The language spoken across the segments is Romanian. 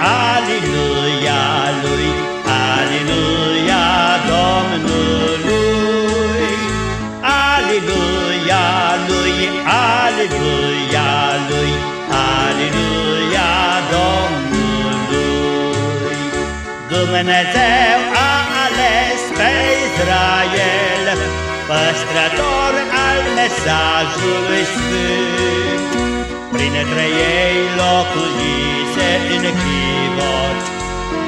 Aleluia lui, Aleluia Domnului, Aleluia lui, Aleluia lui, Aleluia Domnului. Dumnezeu a ales pe Israel, păstrător al mesajului sfânt, printre ei locuise se chip chivot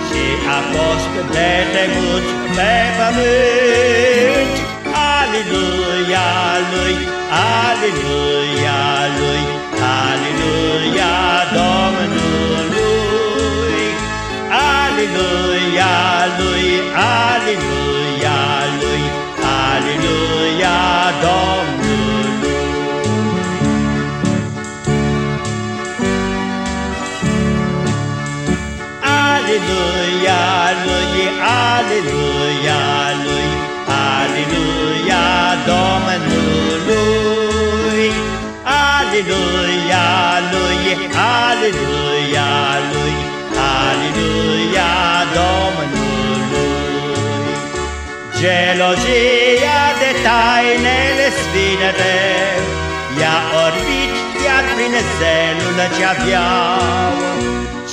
și a fost de temut pe pământ. Aleluia lui, aleluia Aleluia lui, aleluia lui, aleluia Domnului. Aleluia lui, aleluia lui, aleluia Domnului. Gelozia de tainele sfinete i-a orbit chiar prin zelul ce aveau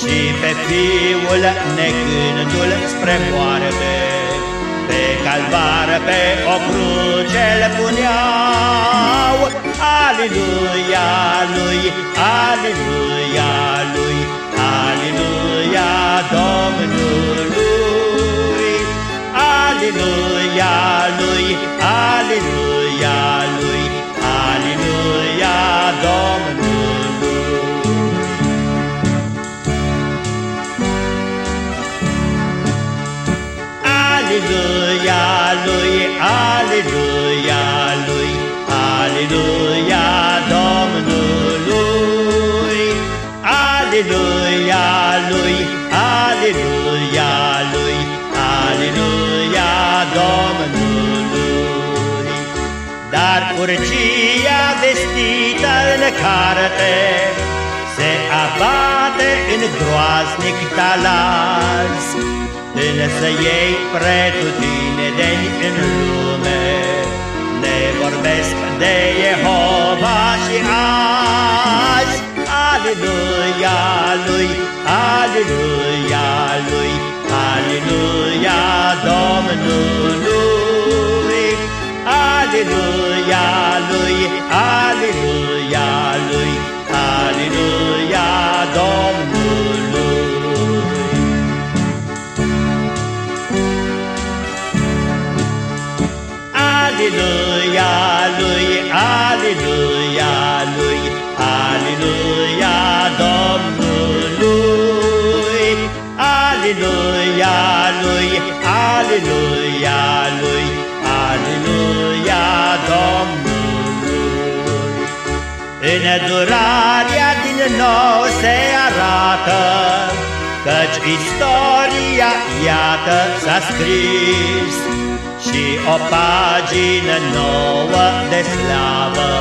și pe fiul negândul spre moarte, Pe calvar pe o cruce le puneau. Aleluia lui, aleluia Aleluia lui, aleluia lui, aleluia Domnului. Aleluia lui, aleluia lui, aleluia Domnului. Dar urgia vestită în carte se abate în groaznic talaz. Însă ei pretutindeni în lume. Ne vorbesc de Jehova și azi Aleluia lui, aleluia lui, aleluia Domnului. Aleluia lui, aleluia Aleluia lui, aleluia lui, aleluia Domnului. Aleluia lui, aleluia lui, aleluia Domnului. În durarea din nou se arată, Căci istoria, iată, s-a scris, și o pagină nouă de slavă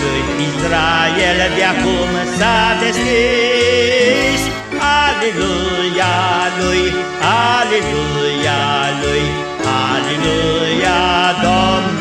Lui Israel de acum s-a deschis. Aleluia lui, aleluia lui, aleluia Domnului